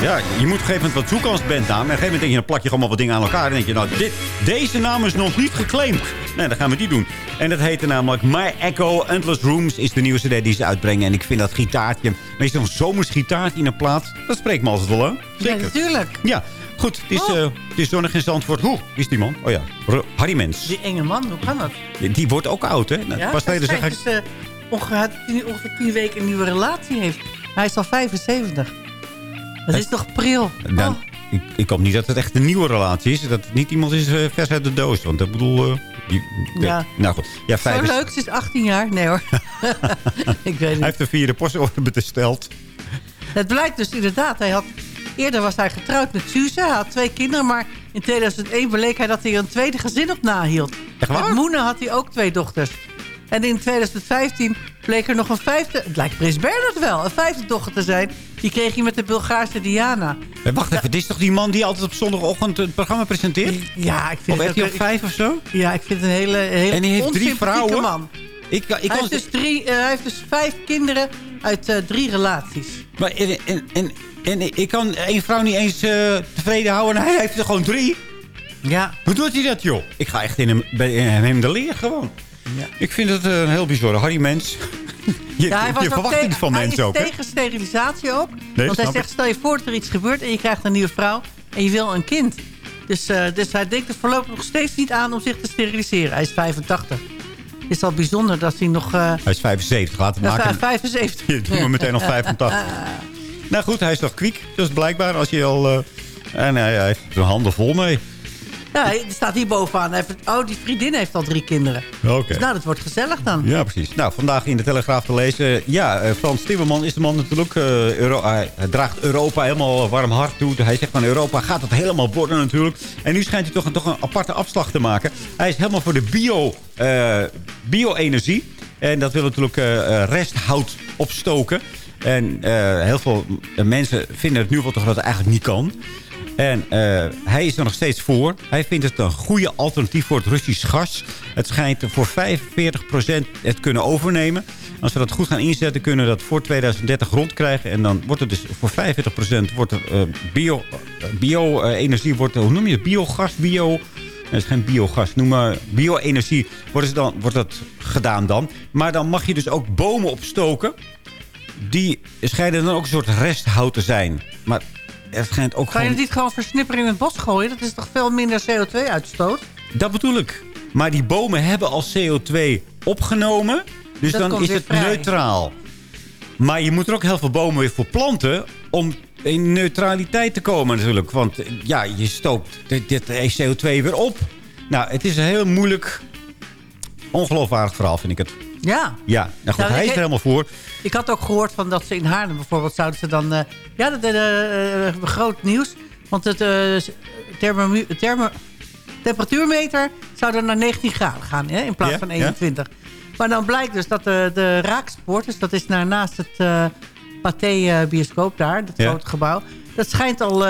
Ja, je moet op een gegeven moment wat zoeken als bandnaam. En op een gegeven moment denk je, dan plak je gewoon wat dingen aan elkaar. En denk je, nou, dit, deze naam is nog niet geclaimd. Nee, dan gaan we die doen. En dat heette namelijk My Echo Endless Rooms is de nieuwe cd die ze uitbrengen. En ik vind dat gitaartje, meestal een zomers gitaartje in een plaat, dat spreekt me altijd wel aan. Ja, natuurlijk. Ja, goed. Het is, Oh. eh, het is zonnig in Zandvoort. Hoe is die man? Oh ja, R- Harry Mens. Die enge man, hoe kan dat? Die, die wordt ook oud, hè? Nou, Ja, pas geleden ik... eh, ongeveer, hij tien- ongeveer weken een nieuwe relatie heeft. Hij is al 75. Dat is toch pril? Nou, Oh. ik, ik hoop niet dat het echt een nieuwe relatie is. Dat het niet iemand is eh, vers uit de doos. Want ik bedoel... eh, die- Ja. Nou goed. Ja, Zo is- leuk, ze is 18 jaar. Nee hoor. ik weet Hij niet. heeft de vierde postorder besteld. Het blijkt dus inderdaad. Hij had, eerder was hij getrouwd met Suze. Hij had twee kinderen. Maar in 2001 bleek hij dat hij een tweede gezin op nahield. Echt waar? Met Moena had hij ook twee dochters. En in 2015 bleek er nog een vijfde... Het lijkt Prins Bernhard wel. Een vijfde dochter te zijn. Die kreeg hij met de Bulgaarse Diana. Eh, wacht even, dit is toch die man die altijd op zondagochtend het programma presenteert? Ja, ik vind Of het RTL ook- 5 of zo? Ja, ik vind het een hele, hele En die heeft drie vrouwen? man. Ik, ik hij, heeft dus drie, eh, hij heeft dus vijf kinderen uit eh, drie relaties. Maar en, en, en, en ik kan één vrouw niet eens tevreden houden en hij heeft er gewoon drie. Ja. Hoe doet hij dat, joh? Ik ga echt in hem, bij hem de leer gewoon. Ja. Ik vind het eh, een heel bijzonder. Harry Mens. je Ja, hij was je verwacht niet van hij mensen is ook, hè? tegen sterilisatie ook. want hij zegt, ik. stel je voor dat er iets gebeurt en je krijgt een nieuwe vrouw en je wil een kind. Dus, eh, dus hij denkt er voorlopig nog steeds niet aan om zich te steriliseren. Hij is 85. Het is al bijzonder dat hij nog... eh, Hij is 75, laten we maken. 75. Je doet me meteen nog 85. nou goed, hij is nog kwiek. Dus blijkbaar als je al... en hij, hij heeft er handen vol mee. Ja, hij staat hier bovenaan. Oh, die vriendin heeft al drie kinderen. Oké. Dus nou, dat wordt gezellig dan. Ja, precies. Nou, vandaag in de Telegraaf te lezen. Ja, eh, Frans Timmerman is de man natuurlijk. eh, Euro hij, draagt Europa helemaal warm hart toe. Hij zegt van Europa gaat het helemaal worden natuurlijk. En nu schijnt hij toch een, toch een aparte afslag te maken. Hij is helemaal voor de bio, eh, bio-energie. En dat wil natuurlijk eh, resthout opstoken. En heel veel mensen vinden het nu wel toch dat het eigenlijk niet kan. En eh, hij is er nog steeds voor. Hij vindt het een goede alternatief voor het Russisch gas. Het schijnt voor 45% het kunnen overnemen. Als we dat goed gaan inzetten, kunnen we dat voor 2030 rondkrijgen. En dan wordt het dus voor 45% wordt er eh, bio, eh, bio-energie, wordt, hoe noem je het? Biogas, bio... Het is geen biogas, noem maar bio-energie. Wordt, dan, wordt dat gedaan dan. Maar dan mag je dus ook bomen opstoken. Die schijnen dan ook een soort resthout te zijn. Maar er schijnt ook Kan je het niet gewoon versnipperen in het bos gooien? Dat is toch veel minder CO2-uitstoot? Dat bedoel ik. Maar die bomen hebben al CO2 opgenomen. Dus Dat dan is het vrij. neutraal. Maar je moet er ook heel veel bomen weer voor planten... om in neutraliteit te komen natuurlijk. Want eh, ja, je stookt dit, dit CO2 weer op. Nou, het is een heel moeilijk... Ongeloofwaardig verhaal vind ik het. Ja. Ja, nou goed, Nou, hij is er helemaal voor. Ik had ook gehoord van dat ze in Haarlem bijvoorbeeld zouden ze dan... eh, ja, dat is eh, eh, groot nieuws. Want het thermo- temperatuurmeter zou dan naar 19 graden gaan hè, in plaats Ja, van ja. 21. Maar dan blijkt dus dat de, de Raakspoort, dus dat is naast het eh Pathé-bioscoop daar, dat Ja. grote gebouw... dat schijnt al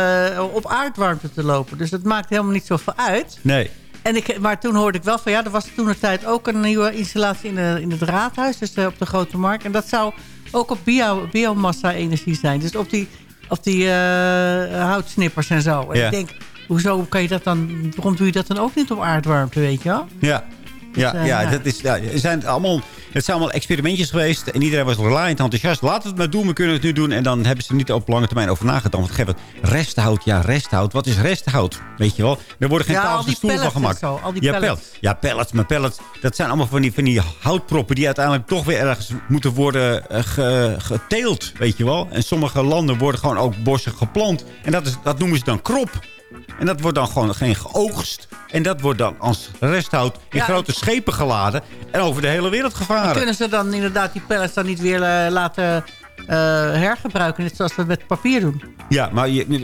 op aardwarmte te lopen. Dus dat maakt helemaal niet zoveel uit. Nee. En ik, maar toen hoorde ik wel van ja, er was toen een tijd ook een nieuwe installatie in, de, in het raadhuis, dus eh, op de Grote Markt. En dat zou ook op bio, biomassa-energie zijn. Dus op die, op die eh, houtsnippers en zo. En Ja. ik denk, hoezo kan je dat dan, waarom doe je dat dan ook niet op aardwarmte, weet je wel? Ja. Ja, Dus, eh, ja, ja. Dat is, ja, zijn allemaal, het zijn allemaal experimentjes geweest. En iedereen was laaiend enthousiast. Laten we het maar doen, we kunnen het nu doen. En dan hebben ze er niet op lange termijn over nagedacht. Want geef het, resthout, ja, resthout. Wat is resthout? Weet je wel? Er worden geen Ja, tafels en die stoelen van pellets gemaakt. zo, al die ja, pellets. Ja, pellets. Maar pellets, dat zijn allemaal van die, van die houtproppen... die uiteindelijk toch weer ergens moeten worden eh, ge- geteeld. Weet je wel? En sommige landen worden gewoon ook bossen geplant. En dat, is, dat noemen ze dan krop. En dat wordt dan gewoon geen geoogst. En dat wordt dan als resthout in Ja, grote schepen geladen. En over de hele wereld gevaren. kunnen ze dan inderdaad die pellets dan niet weer eh, laten hergebruiken. Net zoals we met papier doen. Ja, maar je, je,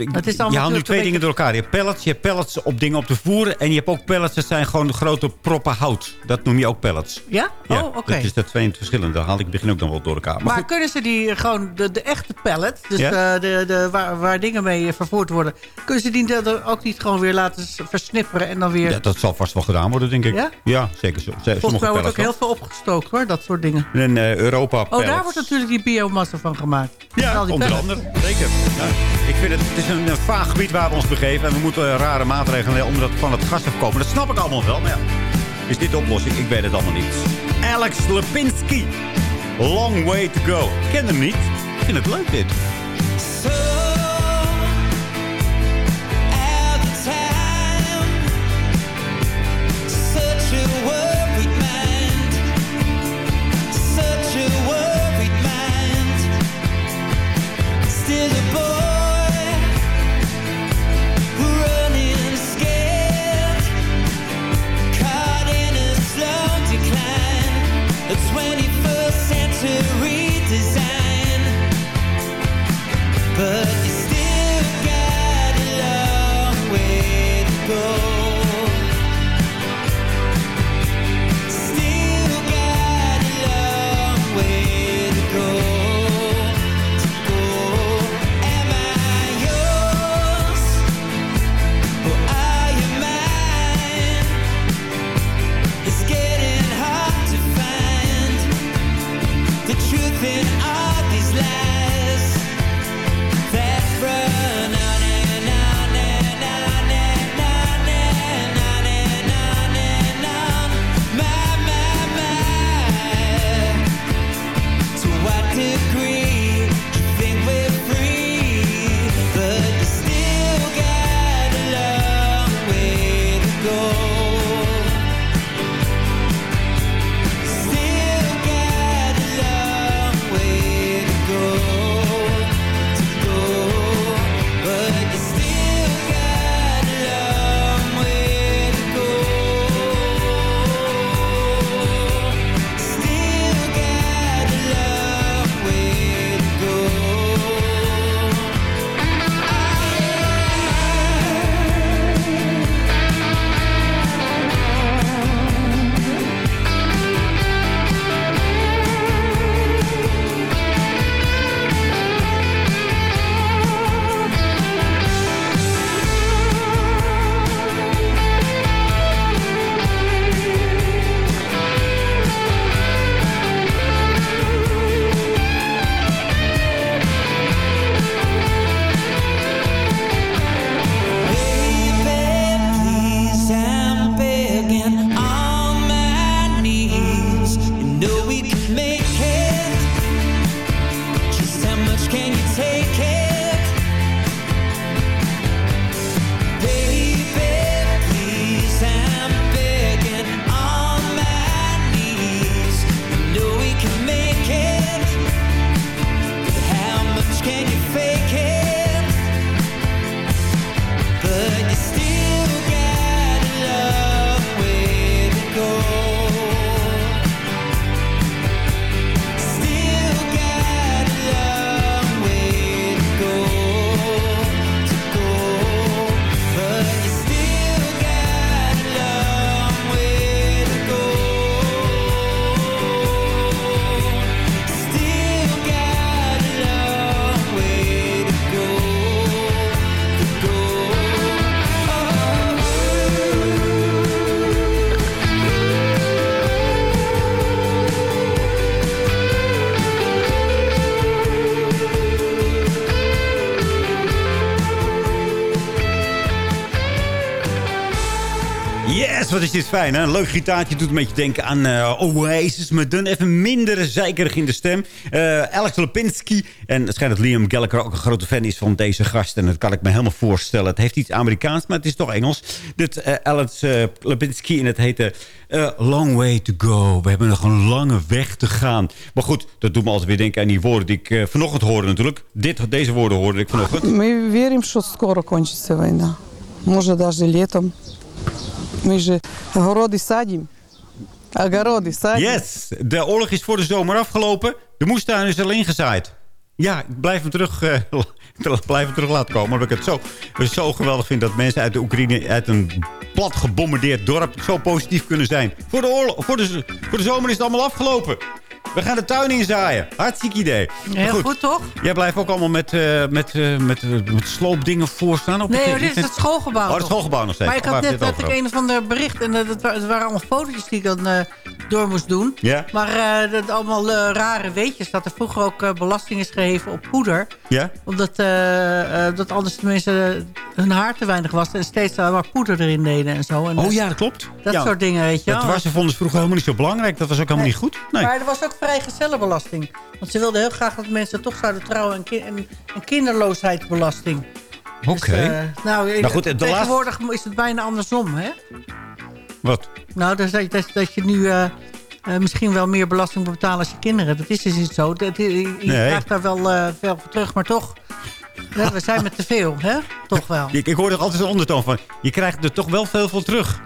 je haalt nu twee dingen door elkaar. Je hebt pellets, je hebt pellets op dingen op te voeren. En je hebt ook pellets, dat zijn gewoon grote proppen hout. Dat noem je ook pellets. Ja? Ja, oh, oké. Dat is dat twee verschillende. Dan haal ik het begin ook nog wel door elkaar. Maar, Maar kunnen ze die eh, gewoon, de, de echte pallet, dus Ja? eh, de, de, waar, waar dingen mee eh, vervoerd worden... kunnen ze die dan ook niet gewoon weer laten versnipperen en dan weer... ja, dat zal vast wel gedaan worden, denk ik. Ja? zeker. Zo, Volgens mij wordt ook pellets heel veel opgestookt hoor, dat soort dingen. En eh, Europa Oh, pellets. daar wordt natuurlijk die biomassa van gemaakt. Ja, onder andere. Zeker. Ja, ik vind het, het is een, een vaag gebied waar we ons begeven. En we moeten rare maatregelen nemen om dat van het gas te voorkomen. Dat snap ik allemaal wel. Maar ja, is dit de oplossing? Ik weet het allemaal niet. Alex Lipinski. Long way to go. Ik ken hem niet. Ik vind het leuk dit. wat is dit fijn, hè? Een leuk gitaartje doet een beetje denken aan eh, Oasis... maar dan even minder zeikerig in de stem. Eh, Alex Lipinski. En het schijnt dat Liam Gallagher ook een grote fan is van deze gast. En dat kan ik me helemaal voorstellen. Het heeft iets Amerikaans, maar het is toch Engels. Dit eh, Alex eh, Lipinski en het heette eh, Long Way To Go. We hebben nog een lange weg te gaan. Maar goed, dat doet me altijd weer denken aan die woorden die ik eh, vanochtend hoorde natuurlijk. Dit, deze woorden hoorde ik vanochtend. Мы верим, что скоро кончится война. Может, даже летом. Мы же огороды садим. Огороды садим. Yes, de oorlog is voor de zomer afgelopen. De moestuin is al ingezaaid. Ja, ik blijf hem terug, eh, blijf hem terug laten komen. Omdat ik het zo, zo geweldig vind dat mensen uit de Oekraïne... uit een plat gebombardeerd dorp zo positief kunnen zijn. Voor de, oorlog, voor de, voor de zomer is het allemaal afgelopen. We gaan de tuin inzaaien. Hartstikke idee. Heel goed, toch? Jij blijft ook allemaal met, eh, met, eh, met, eh, met sloopdingen voorstaan. Op Nee, het, dit is het schoolgebouw. Oh, het schoolgebouw nog steeds. Maar ik had net het ik een of ander bericht. En dat, dat waren allemaal foto's die ik dan door moest doen. Ja? Maar dat allemaal rare weetjes. Dat er vroeger ook belasting is gegeven op poeder. Ja? Omdat dat anders de mensen hun haar te weinig was. En steeds uh, maar poeder erin deden en zo. En, Oh ja, dat klopt. Dat Ja. soort dingen, weet je Dat was, vonden ze vroeger helemaal niet zo belangrijk. Dat was ook helemaal niet goed. Nee. Maar er was ook vrijgezellenbelasting. Want ze wilden heel graag dat mensen toch zouden trouwen. En, ki en, en kinderloosheidsbelasting. Oké. Dus, eh, nou, Nou goed, de tegenwoordig is het bijna andersom, hè? Wat? Nou, dus dat, dat, dat je nu eh, eh, misschien wel meer belasting moet betalen als je kinderen. Dat is dus niet zo. Dat, je Nee. krijgt daar wel veel voor terug, maar toch... We zijn met te veel, hè? Toch wel. Ik, ik hoor er altijd een ondertoon van. Je krijgt er toch wel veel voor terug.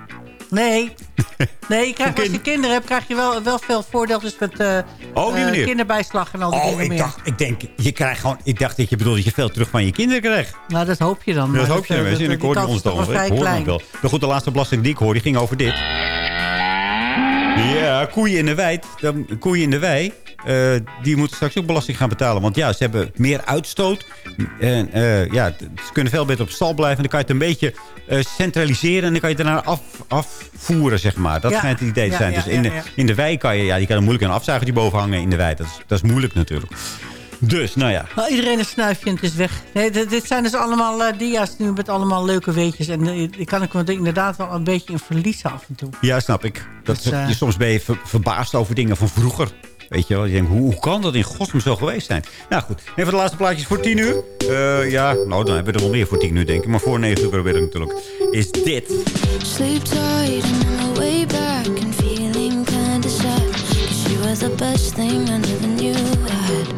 Nee. Nee, je krijgt, als je kinderen hebt, krijg je wel, wel veel voordeel. Dus met eh, Oh, eh, kinderbijslag en al die Oh, dingen ik meer. dacht, ik denk, je krijgt gewoon, ik dacht dat je bedoelde dat je veel terug van je kinderen krijgt. Nou, dat hoop je dan. dat maar hoop je eh, dan wel. En ik hoor die kans is toch ondertoon. wel Ik hoor klein. hem wel. Maar goed, de laatste belasting die ik hoor, die ging over dit. Ja, koeien in de wei. Dan, koeien in de wei, eh, die moeten straks ook belasting gaan betalen. Want ja, ze hebben meer uitstoot. En eh, ja, ze kunnen veel beter op stal blijven. En dan kan je het een beetje eh, centraliseren. En dan kan je het daarna af, afvoeren, zeg maar. Dat Ja. schijnt het idee te zijn. ja, dus in de, in de wei kan je, ja, die kan er moeilijk een afzuiger die boven hangen in de wei. Dat is, dat is moeilijk natuurlijk. Dus, nou ja. Nou, iedereen een snuifje en het is weg. Nee, dit, dit zijn dus allemaal dia's nu met allemaal leuke weetjes. En eh, ik kan ik me inderdaad wel een beetje in verliezen af en toe. Ja, snap ik. Dat, Dus, je, soms ben je ver- verbaasd over dingen van vroeger. Weet je wel, je denkt, hoe, hoe kan dat in godsnaam zo geweest zijn? Nou goed, even de laatste plaatjes voor 10 uur. Eh, ja, nou dan hebben we er wel meer voor 10 uur denk ik. Maar voor 9 uur proberen natuurlijk. Is dit. Sleep tight and way back and feeling kinda sad. Cause you were the best thing I never knew had.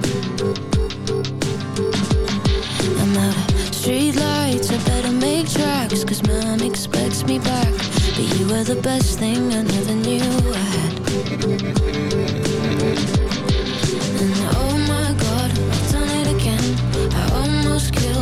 I'm out of street lights, I better make tracks. Cause mom expects me back. But you were the best thing I never knew I had.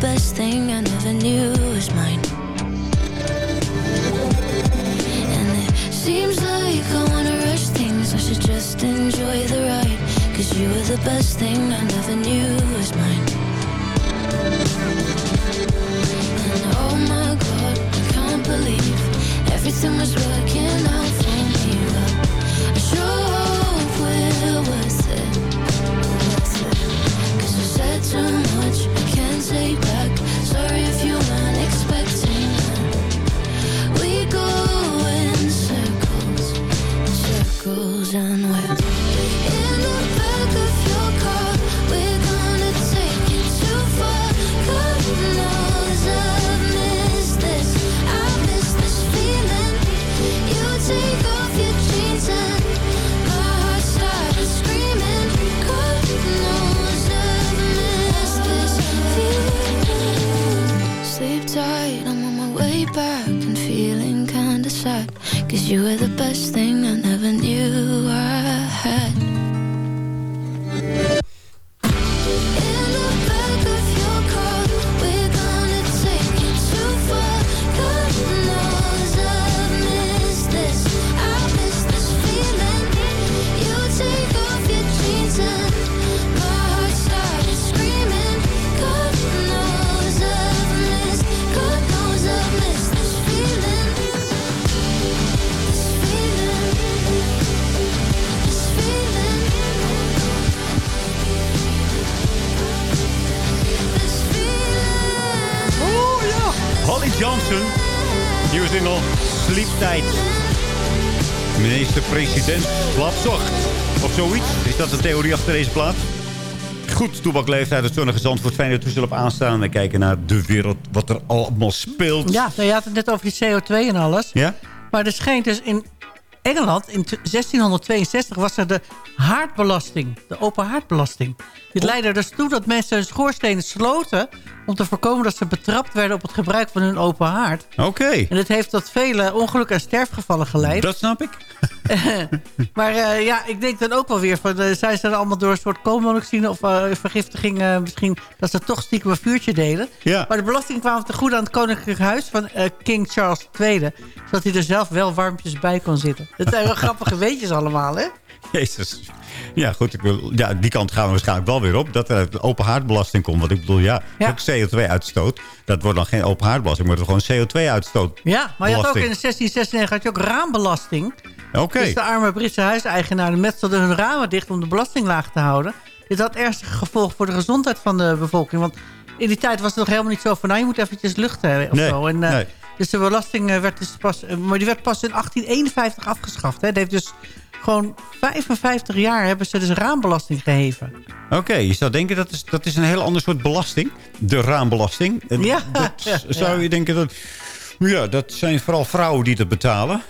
best thing I never knew was mine. And it seems like I wanna rush things. I should just enjoy the ride. Cause you were the best thing I never knew was mine. Johnson. Nieuwe single, Sleeptijd. Minister-president slaapzacht. Of zoiets. Is dat de theorie achter deze plaat? Goed, Toebak leeft uit het zonnige Zandvoort. Fijn dat we op aanstaan. We kijken naar de wereld, wat er allemaal speelt. Ja, nou, je had het net over die CO2 en alles. Ja? Maar er schijnt dus in Engeland, in 1662, was er de haardbelasting. De open haardbelasting. Dit leidde er dus toe dat mensen hun schoorstenen sloten... om te voorkomen dat ze betrapt werden op het gebruik van hun open haard. Oké. En dit heeft tot vele ongelukken en sterfgevallen geleid. Dat snap ik. maar uh, ja, ik denk dan ook wel weer... Van, uh, zijn ze dan allemaal door een soort koolmonoxide of uh, vergiftiging... misschien dat ze toch stiekem een vuurtje deden. Ja. Maar de belasting kwam te goed aan het koninklijk huis van King Charles II. Zodat hij er zelf wel warmpjes bij kon zitten. Dat zijn wel grappige weetjes allemaal, hè? Jezus. Ja, goed. Ik wil, ja, die kant gaan we waarschijnlijk wel weer op. Dat er uit open haardbelasting komt. Want ik bedoel, ja, ja. ook CO2-uitstoot. Dat wordt dan geen open haardbelasting, maar gewoon CO2-uitstoot. Ja, maar je had ook in 1696 had je ook raambelasting. Oké. Okay. Dus de arme Britse huiseigenaren metselden hun ramen dicht om de belasting laag te houden. Dit had ernstige gevolgen voor de gezondheid van de bevolking. Want in die tijd was het nog helemaal niet zo van... nou, je moet eventjes lucht hebben of nee, zo. En, uh, nee. Dus de belasting werd dus pas... maar die werd pas in 1851 afgeschaft. Hè. Het heeft dus gewoon 55 jaar hebben ze dus raambelasting geheven. Oké, okay, je zou denken dat is, dat is een heel ander soort belasting. De raambelasting. Ja. Dat zou je denken dat... Ja, dat zijn vooral vrouwen die dat betalen.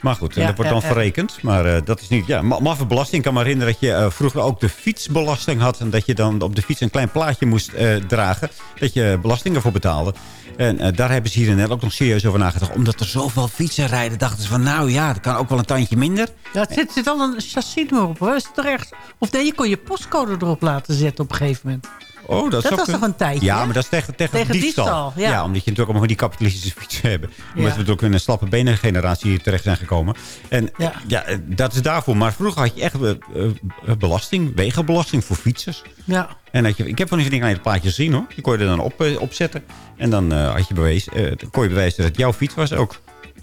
Maar goed, Ja, dat wordt dan ja, ja. verrekend. Maar uh, dat is niet... Ja, ma- maffe belasting. Ik kan me herinneren dat je uh, vroeger ook de fietsbelasting had. En dat je dan op de fiets een klein plaatje moest uh, dragen. Dat je belastingen voor betaalde. En daar hebben ze hier Nederland ook nog serieus over nagedacht. Omdat er zoveel fietsen rijden, dachten ze van... Nou ja, dat kan ook wel een tandje minder. Ja, het zit, zit al een chassisme op. Hoor. Is het toch ergens... Of nee, je kon je postcode erop laten zetten op een gegeven moment. Oh, dat, Dat was toch een tijdje, Ja, maar dat is tegen, tegen, Tegen diefstal. diefstal, ja. omdat je natuurlijk allemaal die kapitalistische fietsen hebben. Omdat we natuurlijk in een slappe benen generatie hier terecht zijn gekomen. En Ja. dat is daarvoor. Maar vroeger had je echt eh, eh, belasting, wegenbelasting voor fietsers. Ja. En dat je, ik heb van die dingen aan het plaatje gezien hoor. Die kon je er dan op, eh, opzetten. En dan had je bewezen, kon je bewijzen dat het jouw fiets was ook.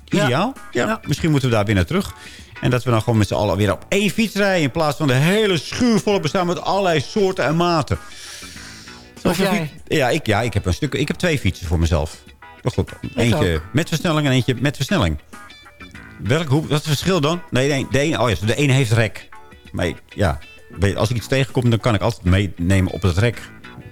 Ideaal. Ja. Misschien moeten we daar weer naar terug. En dat we dan gewoon met z'n allen weer op één fiets rijden. In plaats van de hele schuur volop bestaan met allerlei soorten en maten. Of een jij. Ja, ik, ja ik, heb een stuk, ik heb twee fietsen voor mezelf. Maar goed, eentje met versnelling en eentje met versnelling. Welk, hoe, wat is het verschil dan? Nee, nee de, ene, oh ja, de ene heeft rek. Maar ik- ja, als ik iets tegenkom, dan kan ik altijd meenemen op het rek.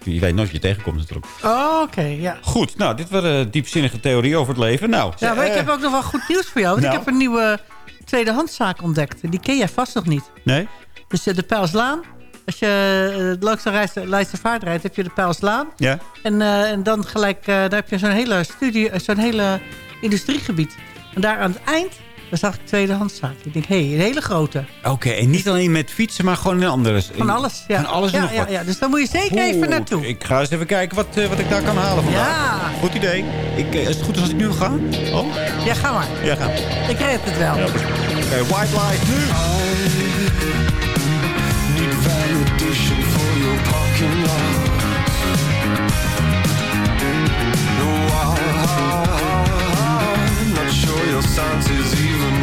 Je weet nooit wat je tegenkomt natuurlijk. Oh, oké, ja. Goed, nou, dit was een diepzinnige theorie over het leven. Nou, Ja, maar ik eh, heb ook nog wel goed nieuws voor jou. Want nou. ik heb een nieuwe tweedehandszaak ontdekt. Die ken jij vast nog niet. Nee? Dus eh, de Pijlslaan. Als je langs de Leidse- vaart rijdt, heb je de Pijlslaan. Ja? En, eh, en dan gelijk, eh, daar heb je zo'n hele studie, eh, zo'n hele industriegebied. En daar aan het eind, daar zag ik tweedehandszaak. Ik denk, hé, hey, een hele grote. Oké, en niet alleen met fietsen, maar gewoon een andere. Van alles. Ja. Van alles ja, nog ja, wat. ja, dus daar moet je zeker even naartoe. Ik ga eens even kijken wat, eh, wat ik daar kan halen vandaag. Ja. Goed idee. Ik, eh, is het goed als ik nu ga? Oh? Ja, ga maar. Ja, ga. Ik red het wel. Oké, white light nu. Science is even